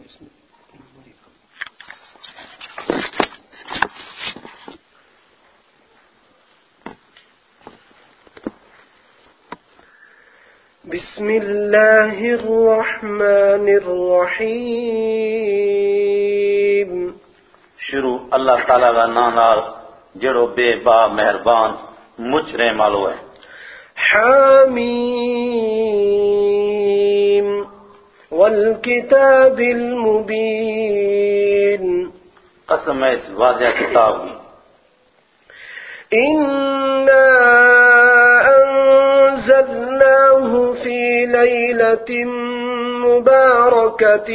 بسم الله الرحمن الرحيم. شروع اللہ تعالیٰ کا نام نال جڑو بے با مہربان مجھ رحم والو ہے۔ حميم والكتاب المبين قسم ہے اس واضح کتاب کی۔ إنا أنزلناه في ليلة مباركة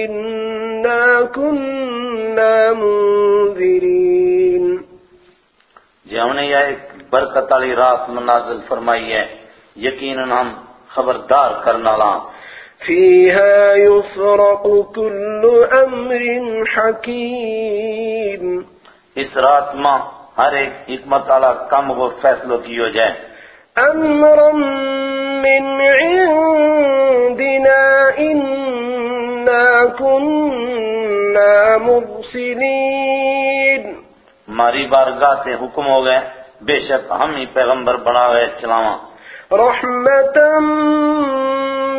إنا كنا منذرين۔ جی ہم نے یہ ایک برکت والی رات منازل فرمائی ہے یقیناً ہم خبردار کرنا لا فيها يفرق كل أمر حكيم. اس رات میں ہر ایک حکمت والا کم کو فیصلوں کی ہو جائے۔ أمرا من عندنا إنا كنا مرسلين. ہماری بارگاہ سے حکم ہو گئے بے شک ہم ہی پیغمبر بنا گئے چلاواں۔ رحمة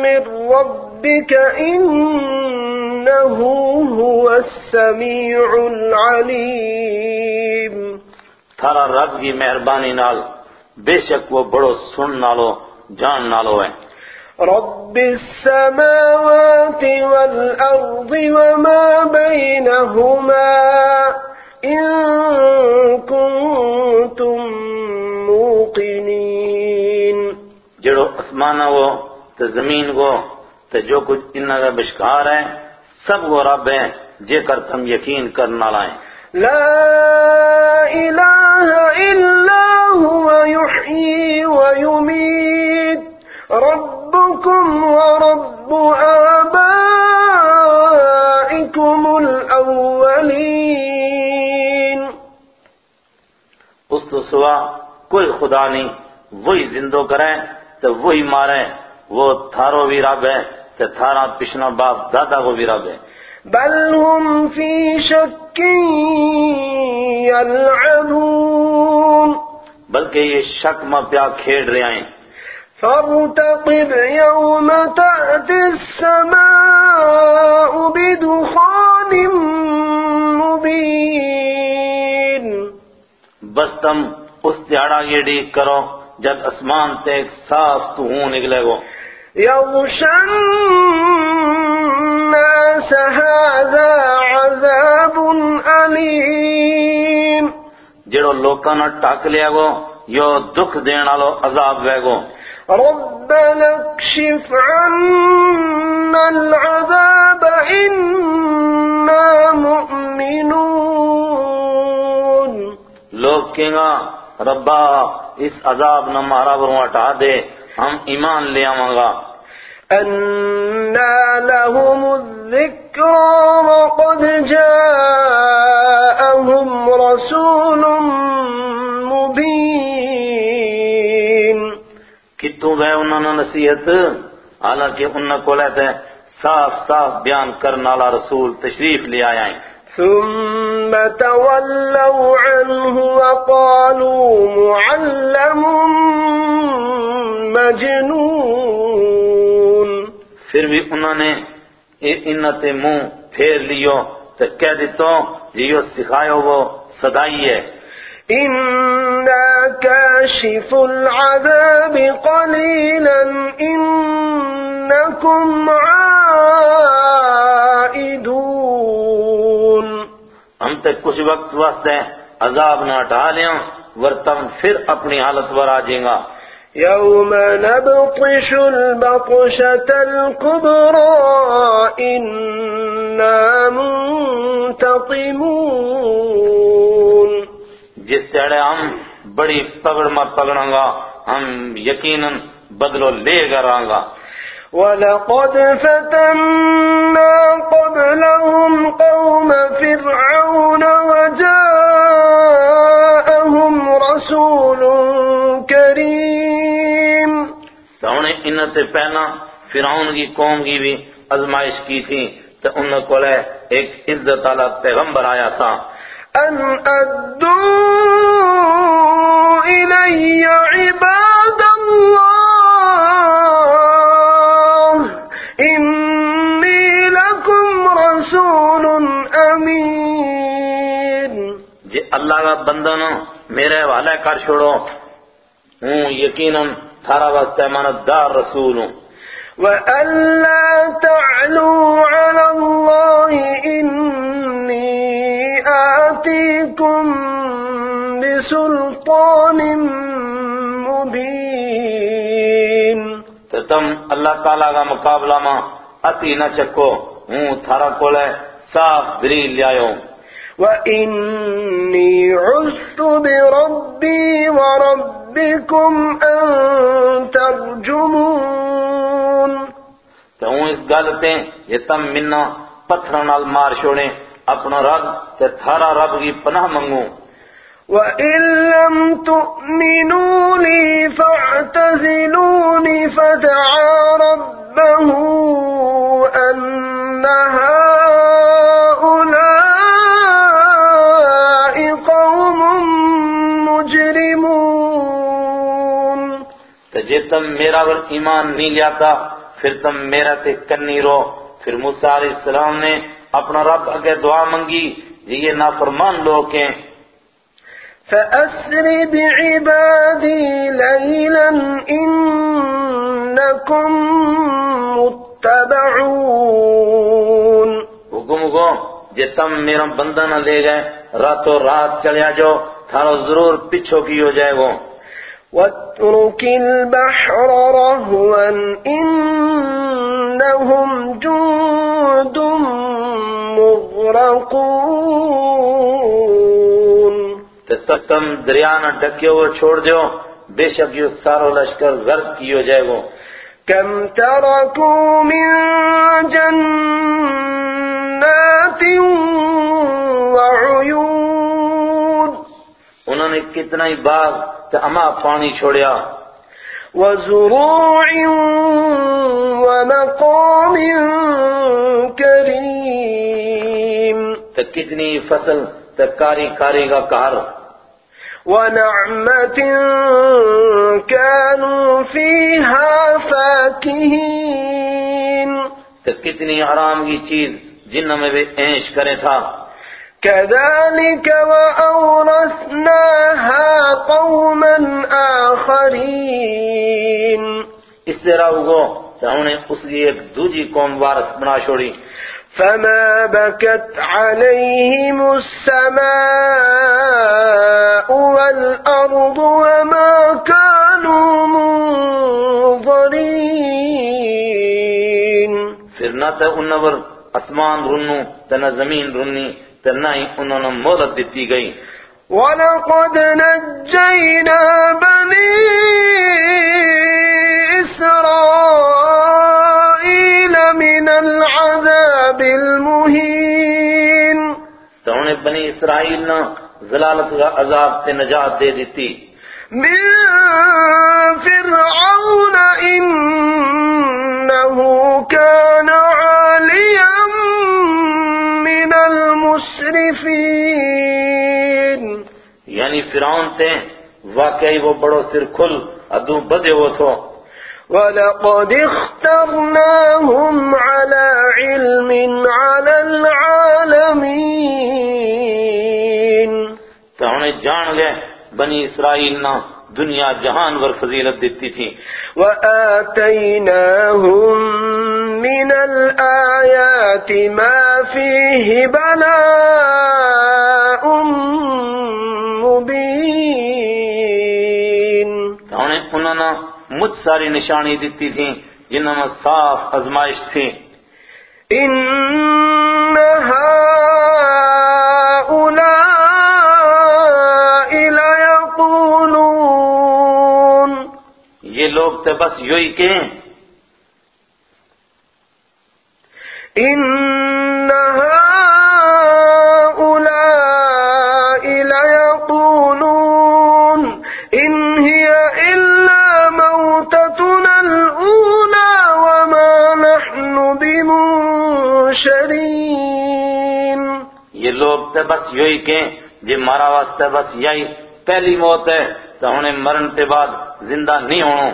من ربك إنه هو السميع العليم. تھارا رب کی مہربانی نال بے شک وہ بڑو سن نالو جان نالو ہے۔ رب السماوات والأرض وما بينهما إن كنتم جڑو اسمان وہ تو زمین کو تو جو کچھ انہاں کا بشکار ہے سب وہ رب ہے جے کر تم یقین کرنا لائیں لا إله إلا هو يحيي ويميت ربكم ورب آبائكم الأولين اس تو سوا کوئی خدا نہیں وہی زندو کرے۔ تو وہی مارے وہ تھارو بھی رب ہے تو تھارا پچھنا باپ دادا کو بھی رب ہے۔ بل هم في شك يلعبون بلکہ یہ شک میں پیا کھیڑ رہے ہیں۔ فارتقب يوم تأتي السماء بدخان مبين بس تم اس دیہڑا یہ ڈیک کرو۔ جب اسمان تے ایک صاف تو ہوں نکلے گو۔ يغشى الناس هذا عذاب أليم جڑو لوکاں نہ ٹاک لیا گو یو دکھ دین والو عذاب وے گو۔ ربنا اكشف عنا العذاب إنا مؤمنون۔ لوگ کہیں گا ربا اس عذاب نہ مارا بروں ہٹا دے ہم ایمان لے آواں گا۔ أنا لهم الذكرى وقد جاءهم رسول مبين کتوں گئے انہوں نے نصیحت؟ حالانکہ انہوں کو لیتے صاف صاف بیان کرنا والا رسول تشریف لے آیا ہیں۔ ثم تولوا عنه وقالوا معلم مجنون. پھر بھی انہوں نے انتے منہ پھیر لیو تو کہہ دیتو جیو سکھایو وہ صدائی ہے۔ إنا كاشف العذاب قليلا إنكم عائدون ہم تک کچھ وقت واسطے عذاب نہ ہٹا لیں ورتم پھر اپنی حالت پر آ جائیں گا۔ يوم نبطش البطشة الكبرى إنا منتقمون۔ جس تیڑے ہم بڑی پگڑ میں پگڑاں گا ہم یقیناً بدلو لے کر آں گا۔ ولقد فتنا قبلهم قوم فرعون وجاءهم رسول كريم تو انہیں انتے پہلا فرعون کی قوم کی بھی ازمائش کی تھی تو ان کو ایک عزت والا پیغمبر آیا تھا۔ أن أدوا حوالے کر چھوڑو۔ ہوں یقیناً تھارا واسطے امانت دار رسول۔ ہوں وألا تعلوا على الله إني آتيكم بسلطان مبين۔ تو تم اللہ تعالیٰ کا مقابلہ ماں اتی نہ چکو۔ ہوں تھارا کولے صاف دلیل لیاؤ وإني عزت بربي وربكم أن ترجمون تو اس گل تے یہ تم منا پتھر نال مار چھوڑے اپنا رب تے تھارا رب کی پناہ منگو وإن لم تؤمنوا لي فاعتزلوني فدعا تم میرا ور ایمان نہیں لیاتا پھر تم میرا تے کنی رو پھر موسیٰ علیہ السلام نے اپنا رب اگے دعا منگی جی یہ نافرمان لوگ ہیں۔ فأسر بعبادي ليلا إنكم متبعون۔ حکم کو جے تم میرا بندہ نہ لے گئے راتوں رات چلیا جو تھارو ضرور پچھو کی ہو جائے گو۔ واترك البحر رهوا إنهم جند مغرقون. تم دریا نہ ڈکے ہوئے چھوڑ دیو بے شک یہ سارو لشکر غرق کی ہو جائے گو۔ كم تركوا من جنات وعيون. انہوں نے کتنا ہی باغ تے اما پانی چھوڑیا۔ وزروع ومقام كريم تے کتنی فصل تے کاری کاری کا کار۔ ونعمة كانوا فيها فاكهين تے کتنی حرام کی چیز جن میں بھی عیش کرے تھا۔ كذلك وأورثناها قوما آخرين. اس طرح کہ انہوں نے اس ایک قوم وارث بنا چھوڑی فما بكت عليهم السماء والأرض وما كانوا منظرين. پھر نہ پر أسمان رنو تے نہ زمین رنی تے نہ ہی انہوں نے مہلت دیتی گئی۔ ولقد نجينا بني إسرائيل من العذاب المهين۔ تو انہوں نے بنی اسرائیل نے ضلالت کا عذاب سے نجات دے دیتی۔ من فرعون إنه فرعون تے واقعی وہ بڑو سر کھل ادو بدے وہ تھو۔ ولقد اخترناهم على علم على العالمين۔ تو انہیں جان گئے بنی اسرائیل نہ دنیا جہان ور فضیلت دیتی تھی۔ وآتيناهم من الآيات ما فيه بلاء مجھ ساری نشانی دیتی تھی جنہوں میں صاف ازمائش تھی۔ یہ لوگ تے بس یوں ہی کہیں۔ إن تے بس یہی کہیں جی مارا واسطے بس یہی پہلی موت ہے تو انہیں مرن تے بعد زندہ نہیں ہونا۔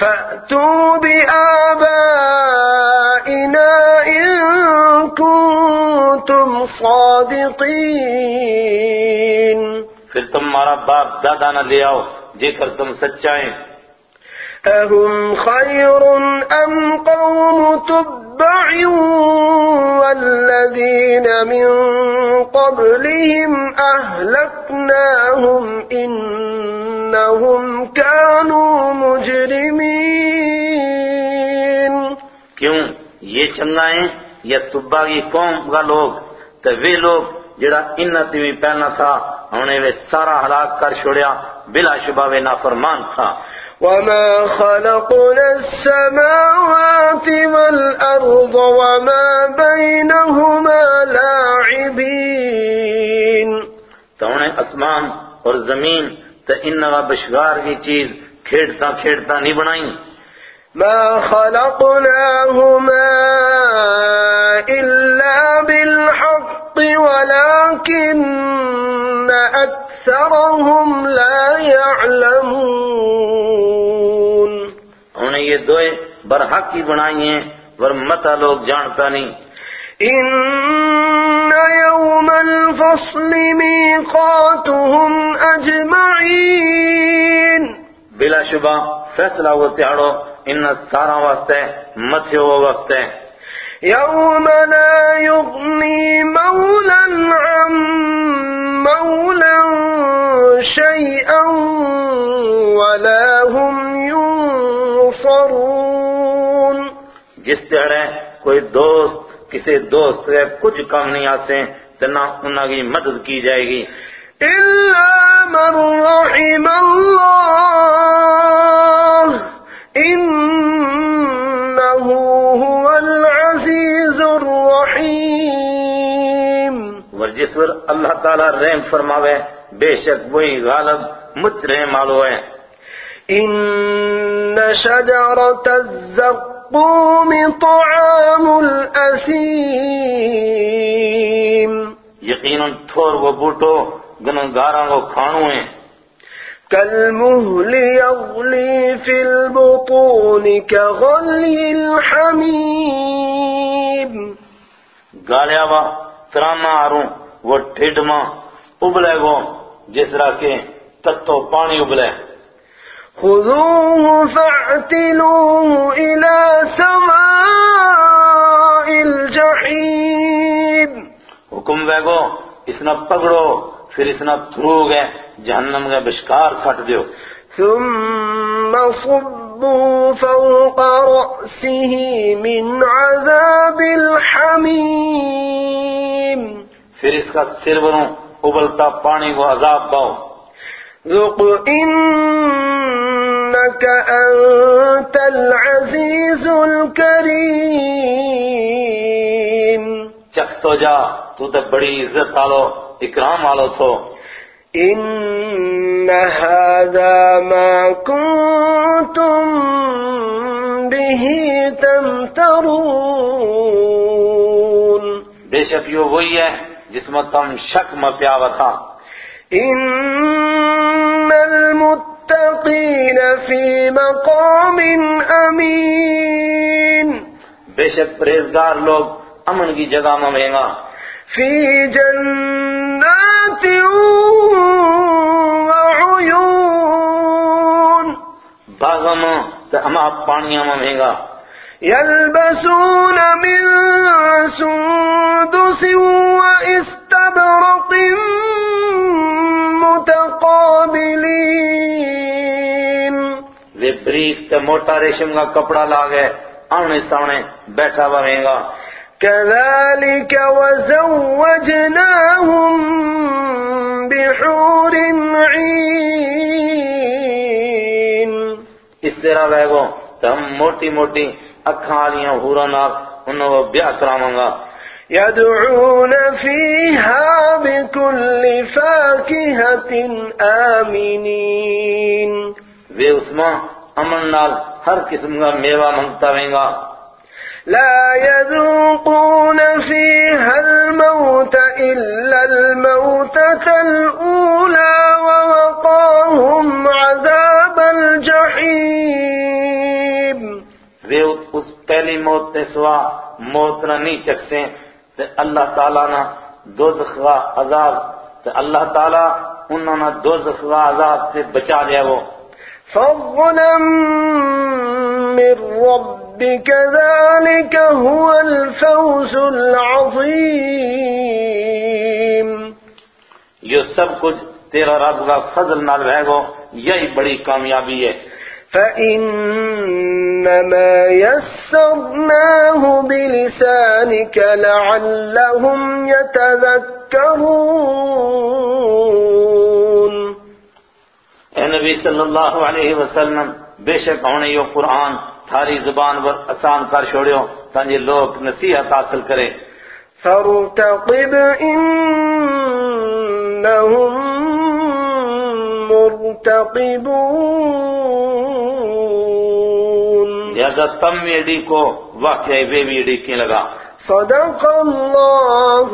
فأتوا بآبائنا إن كنتم صادقين۔ پھر تم ہمارا باپ دادا نہ لے آؤ جے کر تم سچائیں۔ أهم خير أم قوم تبع والذين من قبلهم أهلكناهم إنهم كانوا مجرمين کیوں؟ یہ چنگا ہیں یا تبا کی قوم کا لوگ تو وہ لوگ جڑا ان تیویں پہلنا تھا انہیں وہ سارا ہلاک کر چھوڑیا، بلا شبہ وہ نافرمان تھا۔ وما خلقنا السماوات والأرض وما بينهما لاعبين تو انہیں اسمان اور زمین تو ان کا بشگار کی چیز کھیڑتا کھیڑتا نہیں بنائی۔ ما خلقناهما إلا بالحق ولكن أكثرهم لا يعلمون یہ دوئے برحق کی بنائی ہیں ورمتا لوگ جانتا نہیں۔ إن يوم الفصل ميقاتهم أجمعين بلا شبہ فیصلہ وہ تہاڑو ان سارا واسطے متھے وہ وقت ہے لا جس تہڑے کوئی دوست کسی دوست کے کچھ کام نہیں آتے تو نہ انہوں کی مدد کی جائے گی۔ إلا من رحم الله إنه هو العزيز الرحيم۔ ور جس پر اللہ تعالیٰ رحم فرماوے بے شک وہی غالب مجھ رحم آلو ہے إن شجرة الزقوم طعام الأثيم. یقیناً تھور وہ بوٹو گنگاراں کو کھانو ہیں۔ كالمهل يغلي في البطون كغلي الحميم گالیا وا تراما آروں وہ ٹھڈ ماں ابلے گو جس طرح کے تتو پانی ابلے۔ خذوه فاعتلوه إلى سواء الجحيم. حکم ویگو اس نہ پکڑو پھر اس نہ تھرو گئے جہنم کے بشکار سٹ دیو۔ ثم صبوا فوق رأسه من عذاب الحميم۔ پھر اس کا سر بنو ابلتا پانی کو عذاب باؤ ذق إنك أنت العزيز الكريم. چکھ تو جا تو تے بڑی عزت آلو اکرام آلو تھو۔ إن هذا ما كنتم به تمترون. بے شک یہ وہی ہے جس میں تم شک میں پیاوا تھا۔ إن المتقين في مقام أمين۔ بے شک پرہیزگار لوگ امن کی جگہ میں رہیں گا۔ في جنات وعيون۔ باغ میں تے اما پانیاں گا۔ يلبسون من سندس وإستبرق بریک تے موٹا ریشم کا کپڑا لا گئے آنے سامنے بیٹھا رہیں گا۔ كذلك وزوجناهم بحور عين اس طرح ویگو تو ہم موٹی موٹی اکھاں والیاں ہورا ناک انہوں کو بیاہ کراواں گا۔ يدعون فيها بكل فاكهة آمنين وہ اس امن نال ہر قسم کا میوہ منگتا رہیں گا لا يذوقون فيها الموت إلا الموتة الأولى ووقاهم عذاب الجحيم وہ اس پہلی موت نے سوا موت نہ نہیں چکسیں تے اللہ تعالیٰ نہ دوزخ کا عذاب تے اللہ تعالیٰ انہوں نے دوزخ کا عذاب سے بچا لیا وہ۔ فضلا من ربك ذلك هو الفوز العظيم یہ سب کچھ تیرا رب کا فضل نال رہ گو یہی بڑی کامیابی ہے۔ فإنما يسرناه بلسانك لعلهم يتذكرون نبی صلی اللہ علیہ وسلم بے شک ہونے یہ قرآن تھاری زبان پر آسان کر چھوڑیو تاکہ لوگ نصیحت حاصل کرے فارتقب إنهم مرتقبون۔ لہذا تم میڈی کو واقعی بے میڈی کی لگا؟ صدق الله